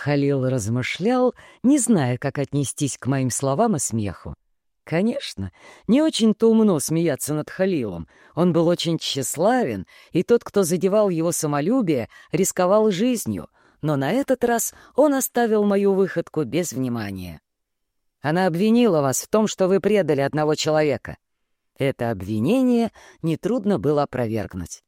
Халил размышлял, не зная, как отнестись к моим словам и смеху. Конечно, не очень-то умно смеяться над Халилом. Он был очень тщеславен, и тот, кто задевал его самолюбие, рисковал жизнью. Но на этот раз он оставил мою выходку без внимания. Она обвинила вас в том, что вы предали одного человека. Это обвинение нетрудно было опровергнуть.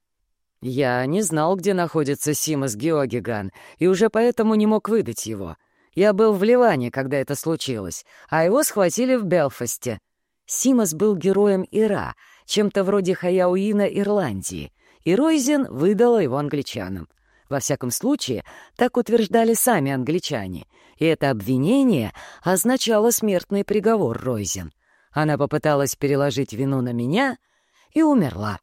Я не знал, где находится Симас Геогиган, и уже поэтому не мог выдать его. Я был в Ливане, когда это случилось, а его схватили в Белфасте. Симас был героем Ира, чем-то вроде Хаяуина Ирландии, и Ройзен выдала его англичанам. Во всяком случае, так утверждали сами англичане, и это обвинение означало смертный приговор Ройзен. Она попыталась переложить вину на меня и умерла.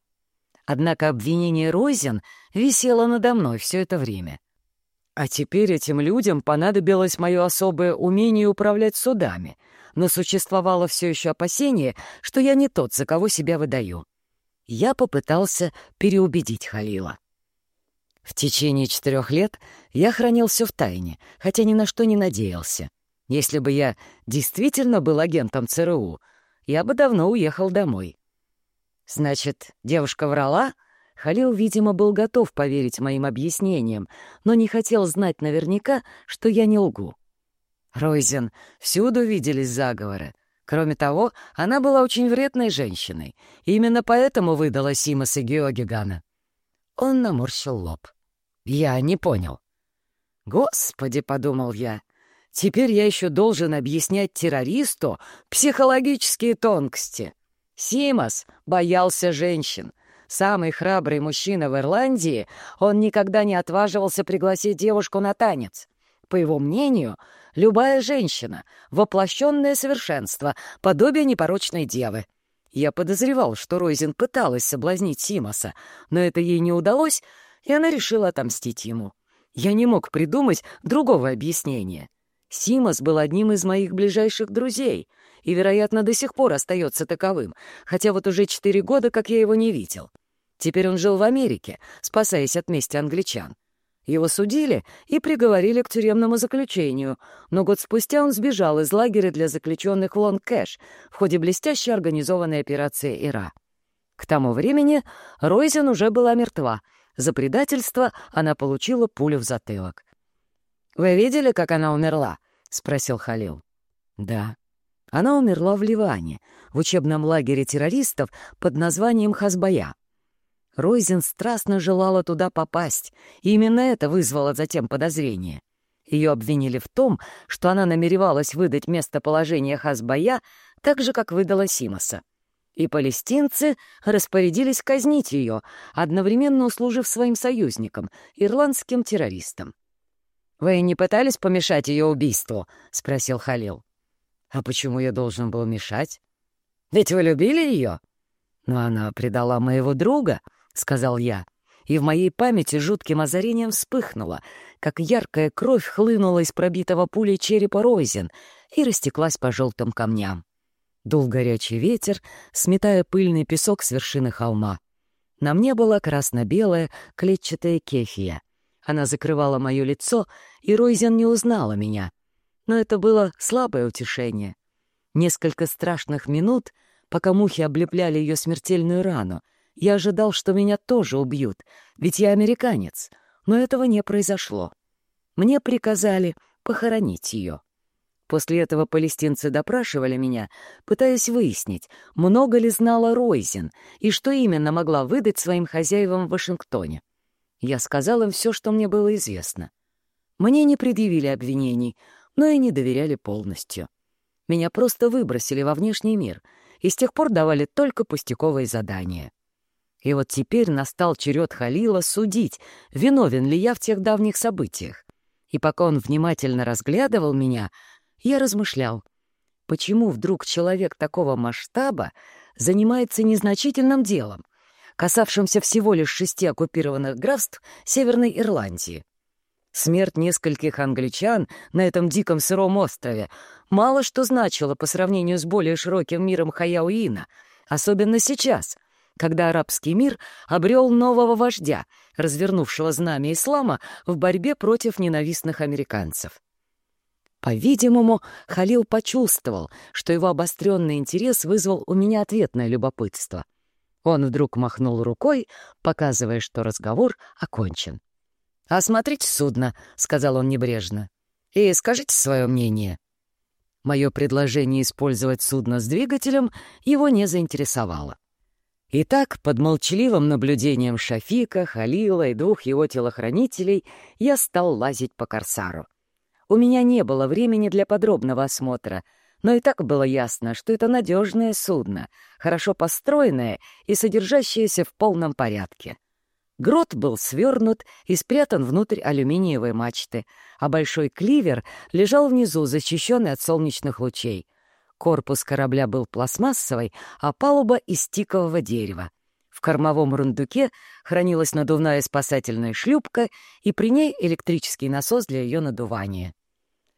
Однако обвинение Ройзен висело надо мной все это время. А теперь этим людям понадобилось мое особое умение управлять судами, но существовало все еще опасение, что я не тот, за кого себя выдаю. Я попытался переубедить Халила. В течение четырех лет я хранился в тайне, хотя ни на что не надеялся. Если бы я действительно был агентом ЦРУ, я бы давно уехал домой. Значит, девушка врала? Халил, видимо, был готов поверить моим объяснениям, но не хотел знать наверняка, что я не лгу. Ройзен, всюду виделись заговоры. Кроме того, она была очень вредной женщиной, и именно поэтому выдала Симаса Геогигана. Он наморщил лоб. Я не понял. «Господи», — подумал я, — «теперь я еще должен объяснять террористу психологические тонкости». Симас боялся женщин. Самый храбрый мужчина в Ирландии, он никогда не отваживался пригласить девушку на танец. По его мнению, любая женщина — воплощенное совершенство, подобие непорочной девы. Я подозревал, что Ройзен пыталась соблазнить Симаса, но это ей не удалось — и она решила отомстить ему. Я не мог придумать другого объяснения. Симас был одним из моих ближайших друзей и, вероятно, до сих пор остается таковым, хотя вот уже четыре года, как я его не видел. Теперь он жил в Америке, спасаясь от мести англичан. Его судили и приговорили к тюремному заключению, но год спустя он сбежал из лагеря для заключенных в Лонг-Кэш в ходе блестяще организованной операции «Ира». К тому времени Ройзен уже была мертва — за предательство она получила пулю в затылок. «Вы видели, как она умерла?» — спросил Халил. «Да. Она умерла в Ливане, в учебном лагере террористов под названием Хазбая. Ройзен страстно желала туда попасть, и именно это вызвало затем подозрение. Ее обвинили в том, что она намеревалась выдать местоположение Хазбая так же, как выдала Симоса и палестинцы распорядились казнить ее, одновременно услужив своим союзникам, ирландским террористам. «Вы не пытались помешать ее убийству?» — спросил Халил. «А почему я должен был мешать? Ведь вы любили ее?» «Но она предала моего друга», — сказал я, и в моей памяти жутким озарением вспыхнуло, как яркая кровь хлынула из пробитого пулей черепа Ройзен и растеклась по желтым камням. Дул горячий ветер, сметая пыльный песок с вершины холма. На мне была красно-белая клетчатая кефия. Она закрывала мое лицо, и Ройзен не узнала меня. Но это было слабое утешение. Несколько страшных минут, пока мухи облепляли ее смертельную рану, я ожидал, что меня тоже убьют, ведь я американец. Но этого не произошло. Мне приказали похоронить ее. После этого палестинцы допрашивали меня, пытаясь выяснить, много ли знала Ройзен и что именно могла выдать своим хозяевам в Вашингтоне. Я сказал им все, что мне было известно. Мне не предъявили обвинений, но и не доверяли полностью. Меня просто выбросили во внешний мир и с тех пор давали только пустяковые задания. И вот теперь настал черед Халила судить, виновен ли я в тех давних событиях. И пока он внимательно разглядывал меня, я размышлял, почему вдруг человек такого масштаба занимается незначительным делом, касавшимся всего лишь шести оккупированных графств Северной Ирландии. Смерть нескольких англичан на этом диком сыром острове мало что значила по сравнению с более широким миром Хаяуина, особенно сейчас, когда арабский мир обрел нового вождя, развернувшего знамя ислама в борьбе против ненавистных американцев. По-видимому, Халил почувствовал, что его обостренный интерес вызвал у меня ответное любопытство. Он вдруг махнул рукой, показывая, что разговор окончен. «Осмотрите судно», — сказал он небрежно, — «и скажите свое мнение». Мое предложение использовать судно с двигателем его не заинтересовало. Итак, под молчаливым наблюдением Шафика, Халила и двух его телохранителей я стал лазить по корсару. У меня не было времени для подробного осмотра, но и так было ясно, что это надежное судно, хорошо построенное и содержащееся в полном порядке. Грот был свернут и спрятан внутрь алюминиевой мачты, а большой кливер лежал внизу, защищенный от солнечных лучей. Корпус корабля был пластмассовый, а палуба — из тикового дерева. В кормовом рундуке хранилась надувная спасательная шлюпка и при ней электрический насос для ее надувания.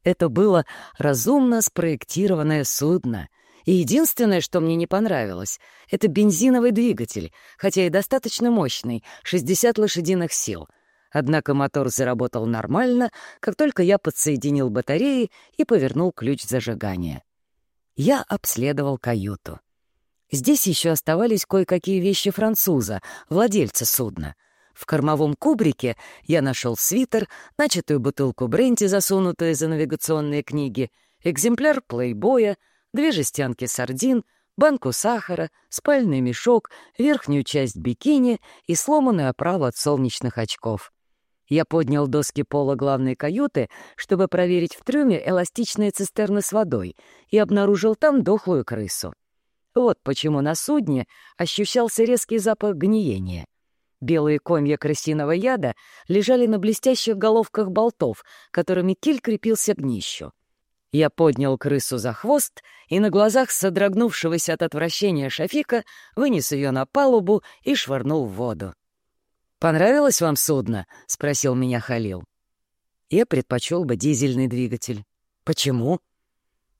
Это было разумно спроектированное судно. И единственное, что мне не понравилось, это бензиновый двигатель, хотя и достаточно мощный, 60 лошадиных сил. Однако мотор заработал нормально, как только я подсоединил батареи и повернул ключ зажигания. Я обследовал каюту. Здесь еще оставались кое-какие вещи француза, владельца судна — в кормовом кубрике я нашел свитер, начатую бутылку бренди, засунутую за навигационные книги, экземпляр плейбоя, две жестянки сардин, банку сахара, спальный мешок, верхнюю часть бикини и сломанную оправу от солнечных очков. Я поднял доски пола главной каюты, чтобы проверить в трюме эластичные цистерны с водой, и обнаружил там дохлую крысу. Вот почему на судне ощущался резкий запах гниения. Белые комья крысиного яда лежали на блестящих головках болтов, которыми киль крепился к днищу. Я поднял крысу за хвост и на глазах содрогнувшегося от отвращения Шафика вынес ее на палубу и швырнул в воду. «Понравилось вам судно?» — спросил меня Халил. Я предпочел бы дизельный двигатель. Почему?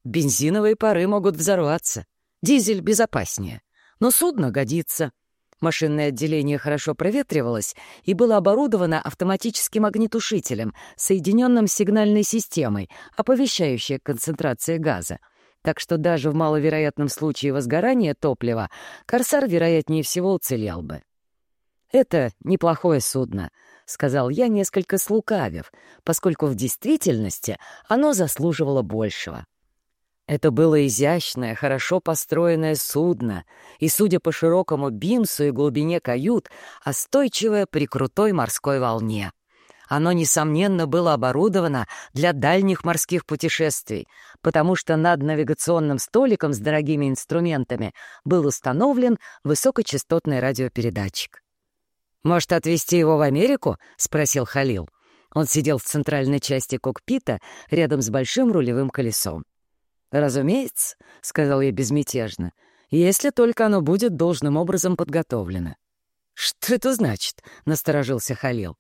Бензиновые пары могут взорваться. Дизель безопаснее. Но судно годится. Машинное отделение хорошо проветривалось и было оборудовано автоматическим огнетушителем, соединенным с сигнальной системой, оповещающей концентрации газа. Так что даже в маловероятном случае возгорания топлива «Корсар» вероятнее всего уцелел бы. «Это неплохое судно», — сказал я, несколько слукавив, поскольку в действительности оно заслуживало большего. Это было изящное, хорошо построенное судно, и, судя по широкому бимсу и глубине кают, остойчивое при крутой морской волне. Оно, несомненно, было оборудовано для дальних морских путешествий, потому что над навигационным столиком с дорогими инструментами был установлен высокочастотный радиопередатчик. «Может, отвезти его в Америку?» — спросил Халил. Он сидел в центральной части кокпита рядом с большим рулевым колесом. «Разумеется», — сказал я безмятежно, «если только оно будет должным образом подготовлено». «Что это значит?» — насторожился Халил.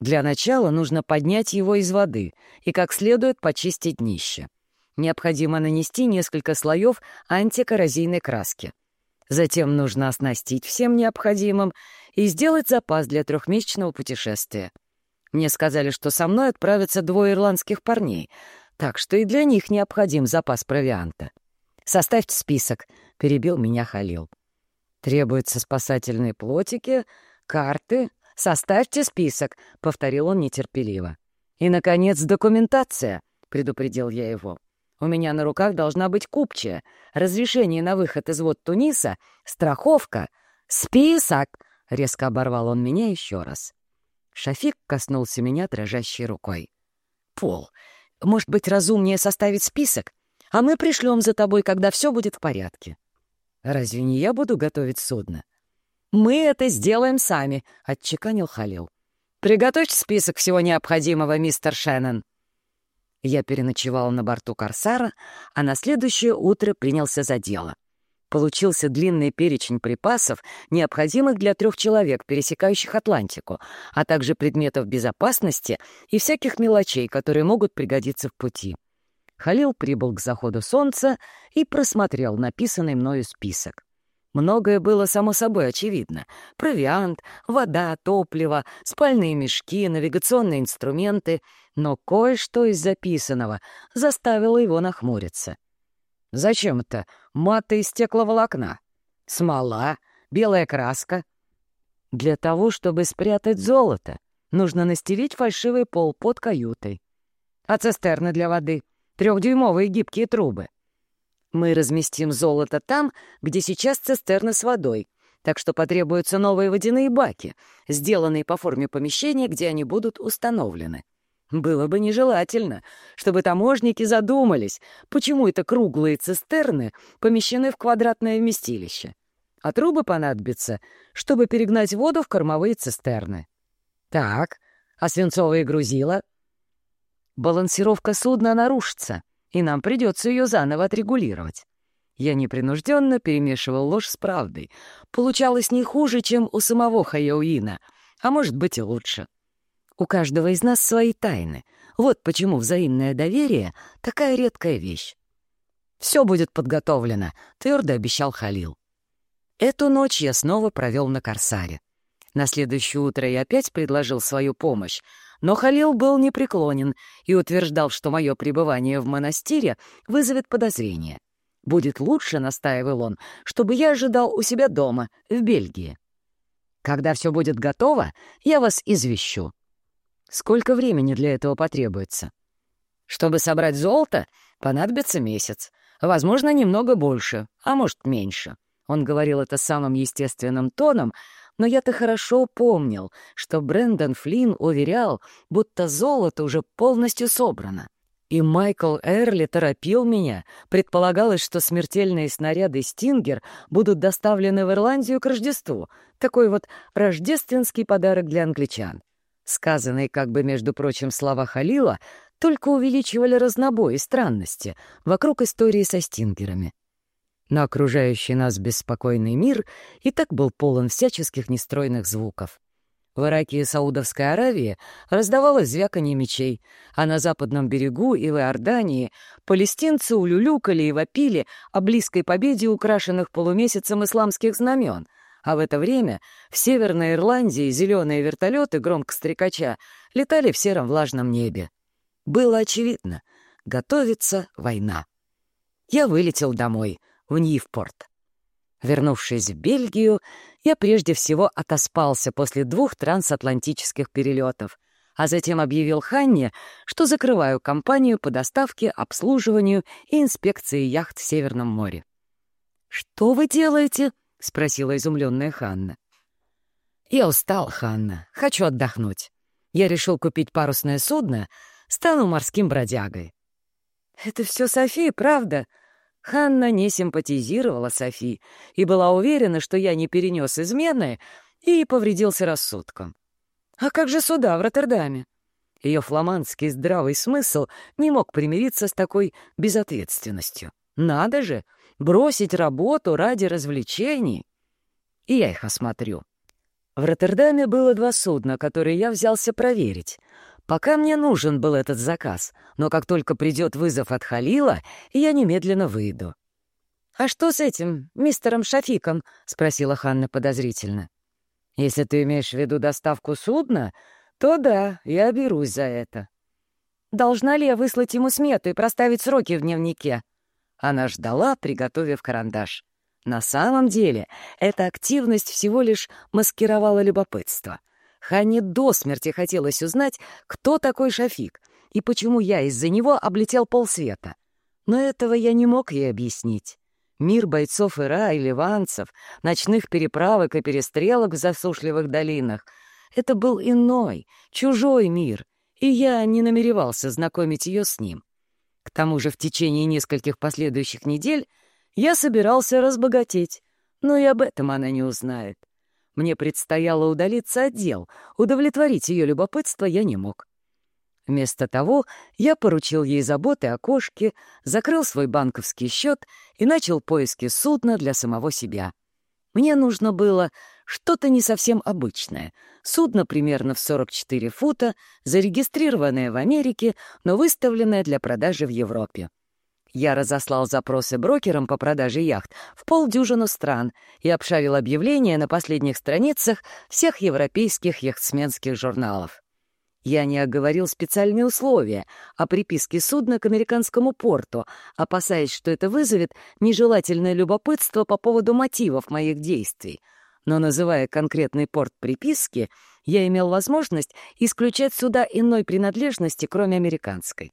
«Для начала нужно поднять его из воды и как следует почистить днище. Необходимо нанести несколько слоев антикоррозийной краски. Затем нужно оснастить всем необходимым и сделать запас для трехмесячного путешествия. Мне сказали, что со мной отправятся двое ирландских парней — так что и для них необходим запас провианта. «Составьте список», — перебил меня Халил. «Требуются спасательные плотики, карты. Составьте список», — повторил он нетерпеливо. «И, наконец, документация», — предупредил я его. «У меня на руках должна быть купчая, разрешение на выход из вод Туниса, страховка. Список!» — резко оборвал он меня еще раз. Шафик коснулся меня дрожащей рукой. «Пол, может быть, разумнее составить список, а мы пришлем за тобой, когда все будет в порядке. Разве не я буду готовить судно? Мы это сделаем сами, — отчеканил Халил. Приготовьте список всего необходимого, мистер Шеннон. Я переночевал на борту «Корсара», а на следующее утро принялся за дело. Получился длинный перечень припасов, необходимых для трех человек, пересекающих Атлантику, а также предметов безопасности и всяких мелочей, которые могут пригодиться в пути. Халил прибыл к заходу солнца и просмотрел написанный мною список. Многое было само собой очевидно. Провиант, вода, топливо, спальные мешки, навигационные инструменты. Но кое-что из записанного заставило его нахмуриться. «Зачем это? Маты из стекловолокна? Смола? Белая краска?» «Для того, чтобы спрятать золото, нужно настелить фальшивый пол под каютой. А цистерны для воды? Трехдюймовые гибкие трубы. Мы разместим золото там, где сейчас цистерны с водой, так что потребуются новые водяные баки, сделанные по форме помещения, где они будут установлены. Было бы нежелательно, чтобы таможники задумались, почему это круглые цистерны помещены в квадратное вместилище. А трубы понадобятся, чтобы перегнать воду в кормовые цистерны. Так, а свинцовые грузила? Балансировка судна нарушится — и нам придется ее заново отрегулировать. Я непринужденно перемешивал ложь с правдой. Получалось не хуже, чем у самого Хаяуина, а может быть и лучше. У каждого из нас свои тайны. Вот почему взаимное доверие — такая редкая вещь. «Все будет подготовлено», — твердо обещал Халил. Эту ночь я снова провел на Корсаре. На следующее утро я опять предложил свою помощь, но Халил был непреклонен и утверждал, что мое пребывание в монастыре вызовет подозрение. «Будет лучше», — настаивал он, — «чтобы я ожидал у себя дома, в Бельгии. Когда все будет готово, я вас извещу». «Сколько времени для этого потребуется?» «Чтобы собрать золото, понадобится месяц. Возможно, немного больше, а может, меньше». Он говорил это самым естественным тоном, но я-то хорошо помнил, что Брэндон Флинн уверял, будто золото уже полностью собрано. И Майкл Эрли торопил меня. Предполагалось, что смертельные снаряды «Стингер» будут доставлены в Ирландию к Рождеству. Такой вот рождественский подарок для англичан. Сказанные, как бы, между прочим, слова Халила только увеличивали разнобой и странности вокруг истории со «Стингерами» но окружающий нас беспокойный мир и так был полон всяческих нестройных звуков. В Ираке и Саудовской Аравии раздавалось звяканье мечей, а на западном берегу и в Иордании палестинцы улюлюкали и вопили о близкой победе украшенных полумесяцем исламских знамен, а в это время в Северной Ирландии зеленые вертолеты громко стрекача летали в сером влажном небе. Было очевидно — готовится война. Я вылетел домой — в Ньюпорт. Вернувшись в Бельгию, я прежде всего отоспался после двух трансатлантических перелетов, а затем объявил Ханне, что закрываю компанию по доставке, обслуживанию и инспекции яхт в Северном море. «Что вы делаете?» — спросила изумленная Ханна. «Я устал, Ханна. Хочу отдохнуть. Я решил купить парусное судно, стану морским бродягой». «Это все София, правда?» Ханна не симпатизировала Софи и была уверена, что я не перенес измены и повредился рассудком. А как же суда в Роттердаме? Ее фламандский здравый смысл не мог примириться с такой безответственностью. Надо же, бросить работу ради развлечений. И я их осмотрю. В Роттердаме было два судна, которые я взялся проверить — Пока мне нужен был этот заказ, но как только придет вызов от Халила, я немедленно выйду. «А что с этим, мистером Шафиком?» — спросила Ханна подозрительно. «Если ты имеешь в виду доставку судна, то да, я берусь за это». «Должна ли я выслать ему смету и проставить сроки в дневнике?» Она ждала, приготовив карандаш. На самом деле, эта активность всего лишь маскировала любопытство — Ханне до смерти хотелось узнать, кто такой Шафик и почему я из-за него облетел полсвета. Но этого я не мог ей объяснить. Мир бойцов Ира и ливанцев, ночных переправок и перестрелок в засушливых долинах — это был иной, чужой мир, и я не намеревался знакомить ее с ним. К тому же в течение нескольких последующих недель я собирался разбогатеть, но и об этом она не узнает. Мне предстояло удалиться от дел, удовлетворить ее любопытство я не мог. Вместо того я поручил ей заботы о кошке, закрыл свой банковский счет и начал поиски судна для самого себя. Мне нужно было что-то не совсем обычное. Судно примерно в 44 фута, зарегистрированное в Америке, но выставленное для продажи в Европе. Я разослал запросы брокерам по продаже яхт в полдюжину стран и обшарил объявления на последних страницах всех европейских яхтсменских журналов. Я не оговорил специальные условия о приписке судна к американскому порту, опасаясь, что это вызовет нежелательное любопытство по поводу мотивов моих действий. Но, называя конкретный порт приписки, я имел возможность исключать суда иной принадлежности, кроме американской.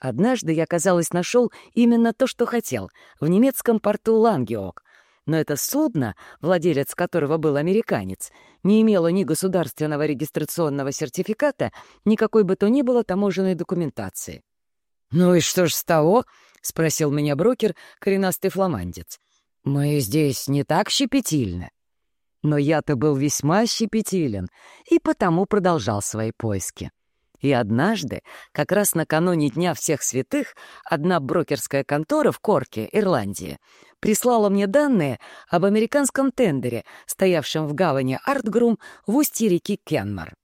Однажды я, казалось, нашел именно то, что хотел, в немецком порту Лангеок. Но это судно, владелец которого был американец, не имело ни государственного регистрационного сертификата, никакой бы то ни было таможенной документации. «Ну и что ж с того?» — спросил меня брокер, коренастый фламандец. «Мы здесь не так щепетильны». Но я-то был весьма щепетилен и потому продолжал свои поиски. И однажды, как раз накануне Дня всех святых, одна брокерская контора в Корке, Ирландии, прислала мне данные об американском тендере, стоявшем в гавани Артгрум в устье реки Кенмар.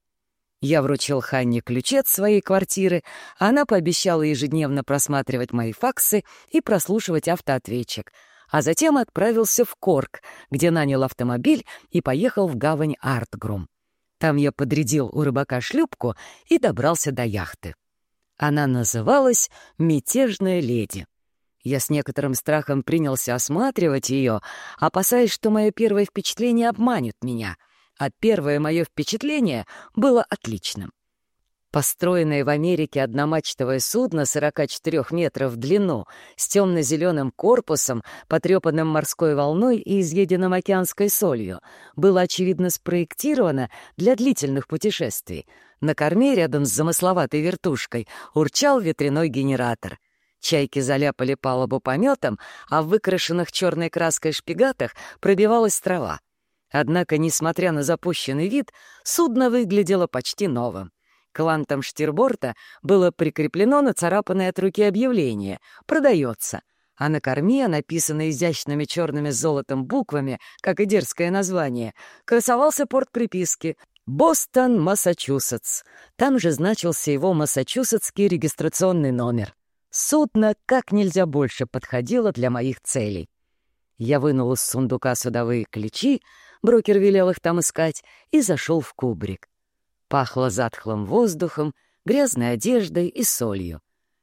Я вручил Ханне ключи от своей квартиры, она пообещала ежедневно просматривать мои факсы и прослушивать автоответчик, а затем отправился в Корк, где нанял автомобиль и поехал в гавань Артгрум. Там я подрядил у рыбака шлюпку и добрался до яхты. Она называлась «Мятежная леди». Я с некоторым страхом принялся осматривать ее, опасаясь, что мое первое впечатление обманет меня, а первое мое впечатление было отличным. Построенное в Америке одномачтовое судно 44 метров в длину с темно-зеленым корпусом, потрепанным морской волной и изъеденным океанской солью, было, очевидно, спроектировано для длительных путешествий. На корме рядом с замысловатой вертушкой урчал ветряной генератор. Чайки заляпали палубу пометом, а в выкрашенных черной краской шпигатах пробивалась трава. Однако, несмотря на запущенный вид, судно выглядело почти новым. К лантам штирборта было прикреплено нацарапанное от руки объявление «Продается», а на корме, написанное изящными черными золотом буквами, как и дерзкое название, красовался порт приписки «Бостон, Массачусетс». Там же значился его массачусетский регистрационный номер. Судно как нельзя больше подходило для моих целей. Я вынул из сундука судовые ключи, брокер велел их там искать, и зашел в кубрик. Пахло затхлым воздухом, грязной одеждой и солью.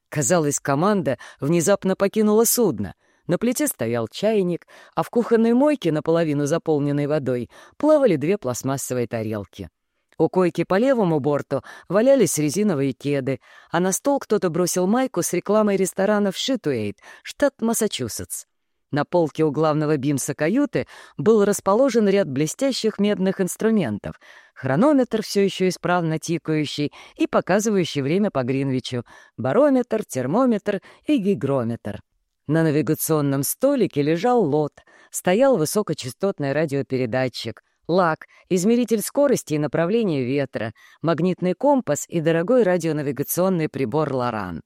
Казалось, команда внезапно покинула судно. На плите стоял чайник, а в кухонной мойке, наполовину заполненной водой, плавали две пластмассовые тарелки. У койки по левому борту валялись резиновые кеды, а на стол кто-то бросил майку с рекламой ресторана в Шитуэйт, штат Массачусетс. На полке у главного бимса каюты был расположен ряд блестящих медных инструментов. Хронометр, все еще исправно тикающий и показывающий время по Гринвичу, барометр, термометр и гигрометр. На навигационном столике лежал лот, стоял высокочастотный радиопередатчик, лак, измеритель скорости и направления ветра, магнитный компас и дорогой радионавигационный прибор «Лоран».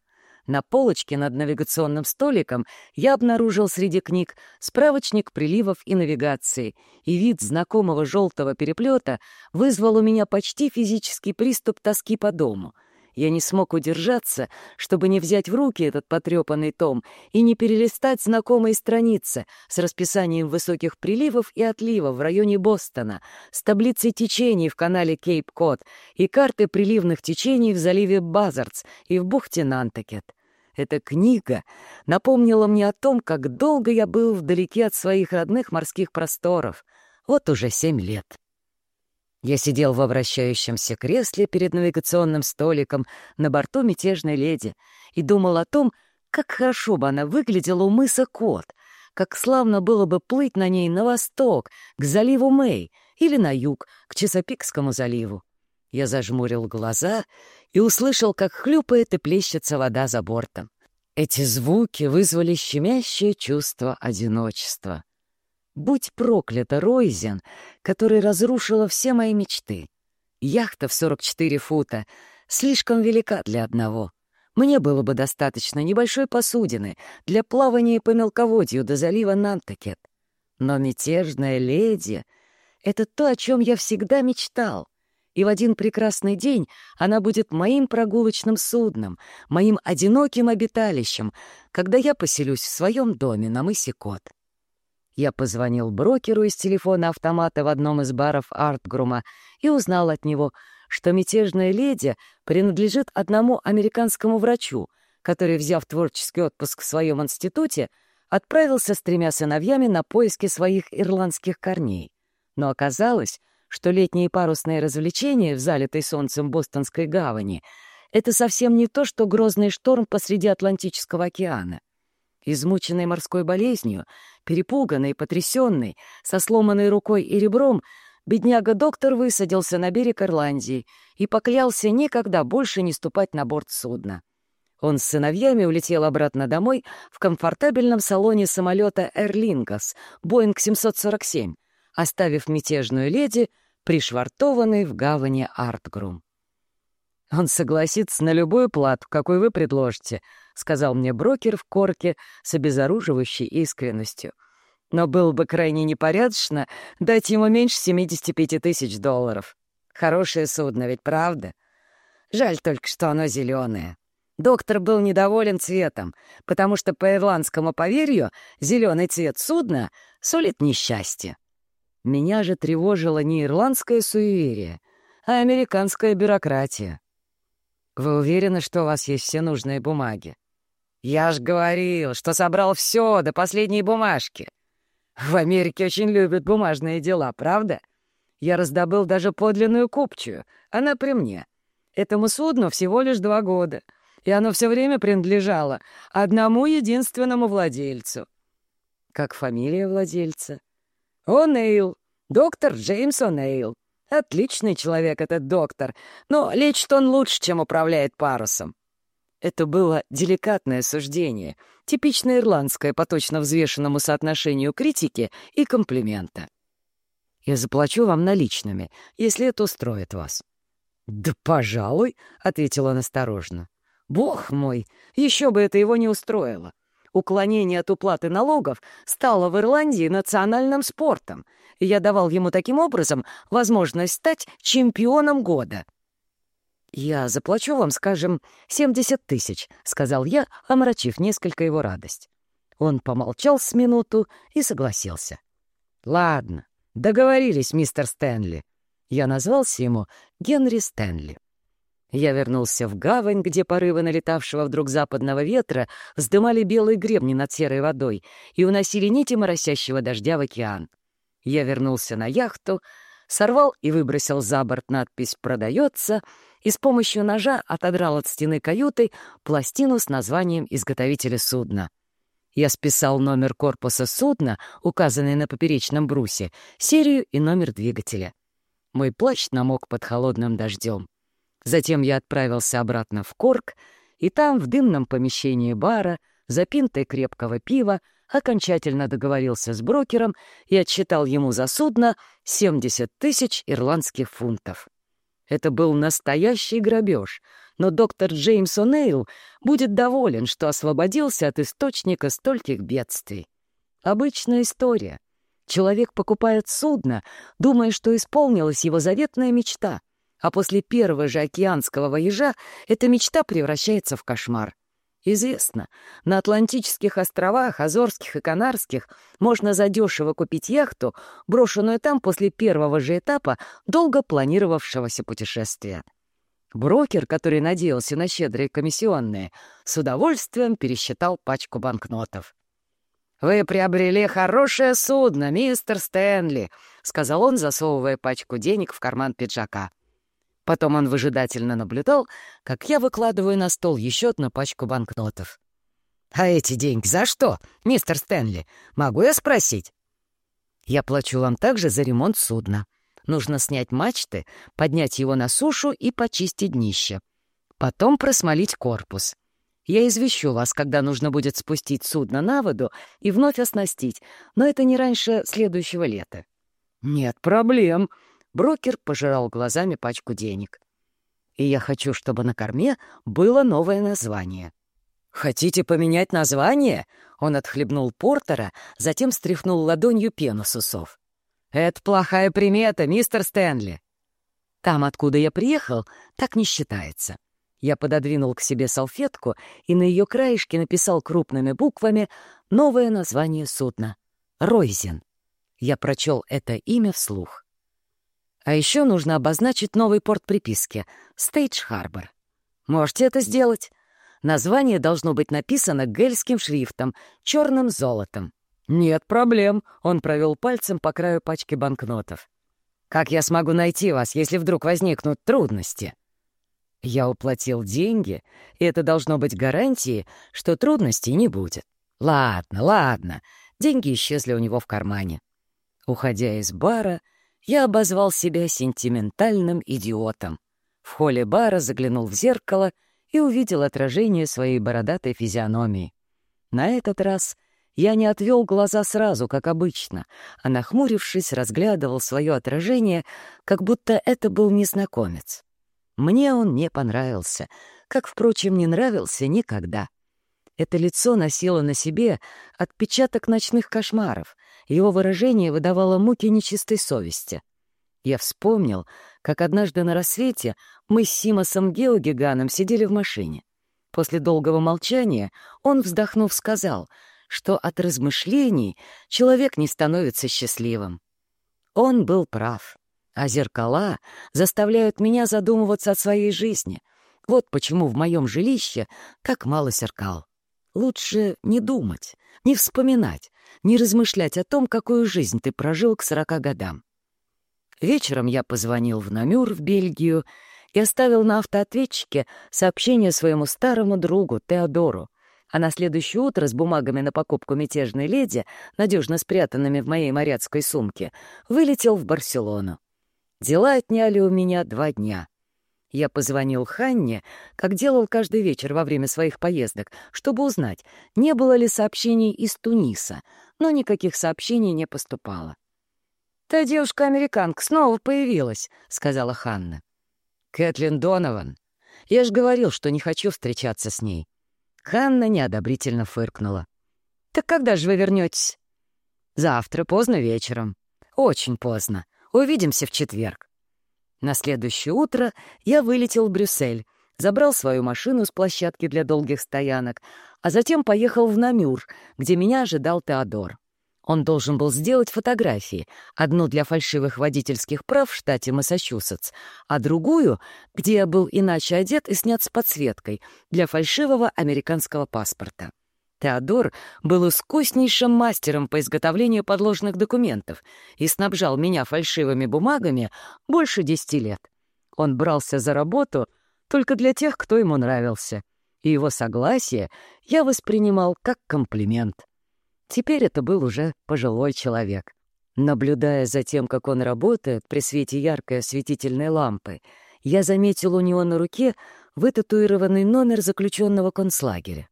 На полочке над навигационным столиком я обнаружил среди книг справочник приливов и навигации, и вид знакомого желтого переплета вызвал у меня почти физический приступ тоски по дому. Я не смог удержаться, чтобы не взять в руки этот потрепанный том и не перелистать знакомые страницы с расписанием высоких приливов и отливов в районе Бостона, с таблицей течений в канале Кейп-Кот и карты приливных течений в заливе Базардс и в бухте Нантакет. Эта книга напомнила мне о том, как долго я был вдалеке от своих родных морских просторов. Вот уже семь лет. Я сидел в вращающемся кресле перед навигационным столиком на борту мятежной леди и думал о том, как хорошо бы она выглядела у мыса Кот, как славно было бы плыть на ней на восток, к заливу Мэй, или на юг, к Чесопикскому заливу. Я зажмурил глаза и услышал, как хлюпает и плещется вода за бортом. Эти звуки вызвали щемящее чувство одиночества. Будь проклята Ройзен, которая разрушила все мои мечты. Яхта в 44 фута слишком велика для одного. Мне было бы достаточно небольшой посудины для плавания по мелководью до залива Нантакет. Но мятежная леди — это то, о чем я всегда мечтал. И в один прекрасный день она будет моим прогулочным судном, моим одиноким обиталищем, когда я поселюсь в своем доме на мысе Кот. Я позвонил брокеру из телефона автомата в одном из баров Артгрума и узнал от него, что мятежная леди принадлежит одному американскому врачу, который, взяв творческий отпуск в своем институте, отправился с тремя сыновьями на поиски своих ирландских корней. Но оказалось, что летние парусные развлечения в залитой солнцем Бостонской гавани — это совсем не то, что грозный шторм посреди Атлантического океана. Измученный морской болезнью, перепуганный, потрясенный, со сломанной рукой и ребром, бедняга-доктор высадился на берег Ирландии и поклялся никогда больше не ступать на борт судна. Он с сыновьями улетел обратно домой в комфортабельном салоне самолета Air Lingus, Boeing 747, оставив мятежную леди, пришвартованной в гавани Артгрум. «Он согласится на любую плату, какую вы предложите», — сказал мне брокер в корке с обезоруживающей искренностью. «Но было бы крайне непорядочно дать ему меньше 75 тысяч долларов. Хорошее судно, ведь правда? Жаль только, что оно зеленое. Доктор был недоволен цветом, потому что по ирландскому поверью зеленый цвет судна сулит несчастье. Меня же тревожило не ирландское суеверие, а американская бюрократия. Вы уверены, что у вас есть все нужные бумаги? Я ж говорил, что собрал все до последней бумажки. В Америке очень любят бумажные дела, правда? Я раздобыл даже подлинную купчую, она при мне. Этому судну всего лишь два года, и оно все время принадлежало одному единственному владельцу. Как фамилия владельца? О'Нейл, доктор Джеймс О'Нейл. Отличный человек этот доктор, но лечит он лучше, чем управляет парусом. Это было деликатное суждение, типично ирландское по точно взвешенному соотношению критики и комплимента. «Я заплачу вам наличными, если это устроит вас». «Да, пожалуй», — ответил он осторожно. «Бог мой, еще бы это его не устроило. Уклонение от уплаты налогов стало в Ирландии национальным спортом, я давал ему таким образом возможность стать чемпионом года. «Я заплачу вам, скажем, 70 тысяч», — сказал я, омрачив несколько его радость. Он помолчал с минуту и согласился. «Ладно, договорились, мистер Стэнли». Я назвался ему Генри Стэнли. Я вернулся в гавань, где порывы налетавшего вдруг западного ветра вздымали белые гребни над серой водой и уносили нити моросящего дождя в океан. Я вернулся на яхту, сорвал и выбросил за борт надпись «Продается» и с помощью ножа отодрал от стены каюты пластину с названием изготовителя судна. Я списал номер корпуса судна, указанный на поперечном брусе, серию и номер двигателя. Мой плащ намок под холодным дождем. Затем я отправился обратно в Корк, и там, в дымном помещении бара, за пинтой крепкого пива, окончательно договорился с брокером и отчитал ему за судно 70 тысяч ирландских фунтов. Это был настоящий грабеж, но доктор Джеймс О'Нейл будет доволен, что освободился от источника стольких бедствий. Обычная история. Человек покупает судно, думая, что исполнилась его заветная мечта — а после первого же океанского воежа эта мечта превращается в кошмар. Известно, на Атлантических островах, Азорских и Канарских можно задешево купить яхту, брошенную там после первого же этапа долго планировавшегося путешествия. Брокер, который надеялся на щедрые комиссионные, с удовольствием пересчитал пачку банкнотов. «Вы приобрели хорошее судно, мистер Стэнли», — сказал он, засовывая пачку денег в карман пиджака. Потом он выжидательно наблюдал, как я выкладываю на стол еще одну пачку банкнотов. «А эти деньги за что, мистер Стэнли? Могу я спросить?» «Я плачу вам также за ремонт судна. Нужно снять мачты, поднять его на сушу и почистить днище. Потом просмолить корпус. Я извещу вас, когда нужно будет спустить судно на воду и вновь оснастить, но это не раньше следующего лета». «Нет проблем», Брокер пожирал глазами пачку денег. «И я хочу, чтобы на корме было новое название». «Хотите поменять название?» Он отхлебнул портера, затем стряхнул ладонью пену с усов. «Это плохая примета, мистер Стэнли». Там, откуда я приехал, так не считается. Я пододвинул к себе салфетку и на ее краешке написал крупными буквами новое название судна — «Ройзен». Я прочел это имя вслух. А еще нужно обозначить новый порт приписки — Стейдж-Харбор. Можете это сделать? Название должно быть написано гельским шрифтом, черным золотом. «Нет проблем», — он провел пальцем по краю пачки банкнотов. «Как я смогу найти вас, если вдруг возникнут трудности?» Я уплатил деньги, и это должно быть гарантией, что трудностей не будет. Ладно, ладно. Деньги исчезли у него в кармане. Уходя из бара, я обозвал себя сентиментальным идиотом. В холле бара заглянул в зеркало и увидел отражение своей бородатой физиономии. На этот раз я не отвел глаза сразу, как обычно, а, нахмурившись, разглядывал свое отражение, как будто это был незнакомец. Мне он не понравился, как, впрочем, не нравился никогда. Это лицо носило на себе отпечаток ночных кошмаров, его выражение выдавало муки нечистой совести. Я вспомнил, как однажды на рассвете мы с Симосом Геогиганом сидели в машине. После долгого молчания он, вздохнув, сказал, что от размышлений человек не становится счастливым. Он был прав, а зеркала заставляют меня задумываться о своей жизни. Вот почему в моем жилище так мало зеркал. Лучше не думать, не вспоминать, не размышлять о том, какую жизнь ты прожил к сорока годам. Вечером я позвонил в Намюр в Бельгию и оставил на автоответчике сообщение своему старому другу Теодору, а на следующее утро с бумагами на покупку мятежной леди, надежно спрятанными в моей моряцкой сумке, вылетел в Барселону. Дела отняли у меня два дня. Я позвонил Ханне, как делал каждый вечер во время своих поездок, чтобы узнать, не было ли сообщений из Туниса, но никаких сообщений не поступало. «Та девушка-американка снова появилась», — сказала Ханна. «Кэтлин Донован. Я ж говорил, что не хочу встречаться с ней». Ханна неодобрительно фыркнула. «Так когда же вы вернетесь?» «Завтра, поздно вечером». «Очень поздно. Увидимся в четверг». На следующее утро я вылетел в Брюссель, забрал свою машину с площадки для долгих стоянок, а затем поехал в Намюр, где меня ожидал Теодор. Он должен был сделать фотографии, одну для фальшивых водительских прав в штате Массачусетс, а другую, где я был иначе одет и снят с подсветкой, для фальшивого американского паспорта. Теодор был искуснейшим мастером по изготовлению подложных документов и снабжал меня фальшивыми бумагами больше десяти лет. Он брался за работу только для тех, кто ему нравился, и его согласие я воспринимал как комплимент. Теперь это был уже пожилой человек. Наблюдая за тем, как он работает при свете яркой осветительной лампы, я заметил у него на руке вытатуированный номер заключенного концлагеря.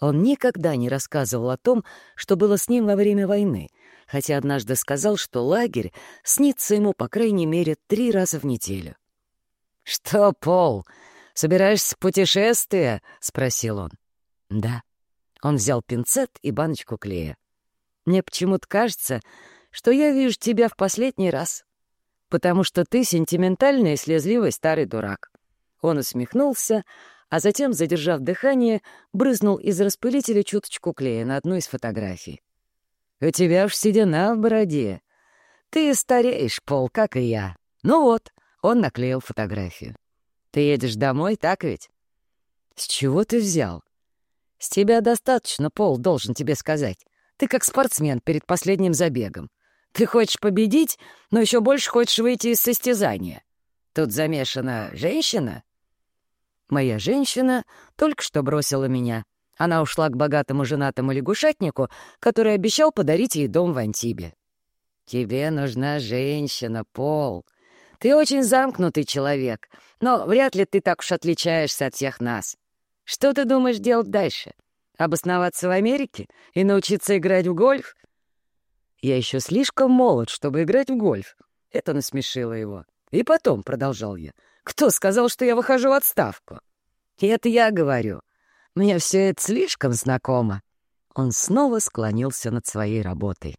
Он никогда не рассказывал о том, что было с ним во время войны, хотя однажды сказал, что лагерь снится ему, по крайней мере, три раза в неделю. «Что, Пол, собираешься в путешествие?» — спросил он. «Да». Он взял пинцет и баночку клея. «Мне почему-то кажется, что я вижу тебя в последний раз, потому что ты сентиментальный и слезливый старый дурак». Он усмехнулся, а затем, задержав дыхание, брызнул из распылителя чуточку клея на одну из фотографий. «У тебя уж седина в бороде. Ты стареешь, Пол, как и я. Ну вот», — он наклеил фотографию. «Ты едешь домой, так ведь?» «С чего ты взял?» «С тебя достаточно, Пол, должен тебе сказать. Ты как спортсмен перед последним забегом. Ты хочешь победить, но еще больше хочешь выйти из состязания. Тут замешана женщина?» Моя женщина только что бросила меня. Она ушла к богатому женатому лягушатнику, который обещал подарить ей дом в Антибе. «Тебе нужна женщина, Пол. Ты очень замкнутый человек, но вряд ли ты так уж отличаешься от всех нас. Что ты думаешь делать дальше? Обосноваться в Америке и научиться играть в гольф?» «Я еще слишком молод, чтобы играть в гольф». Это насмешило его. «И потом», — продолжал я, — кто сказал, что я выхожу в отставку? Это я говорю. Мне все это слишком знакомо. Он снова склонился над своей работой.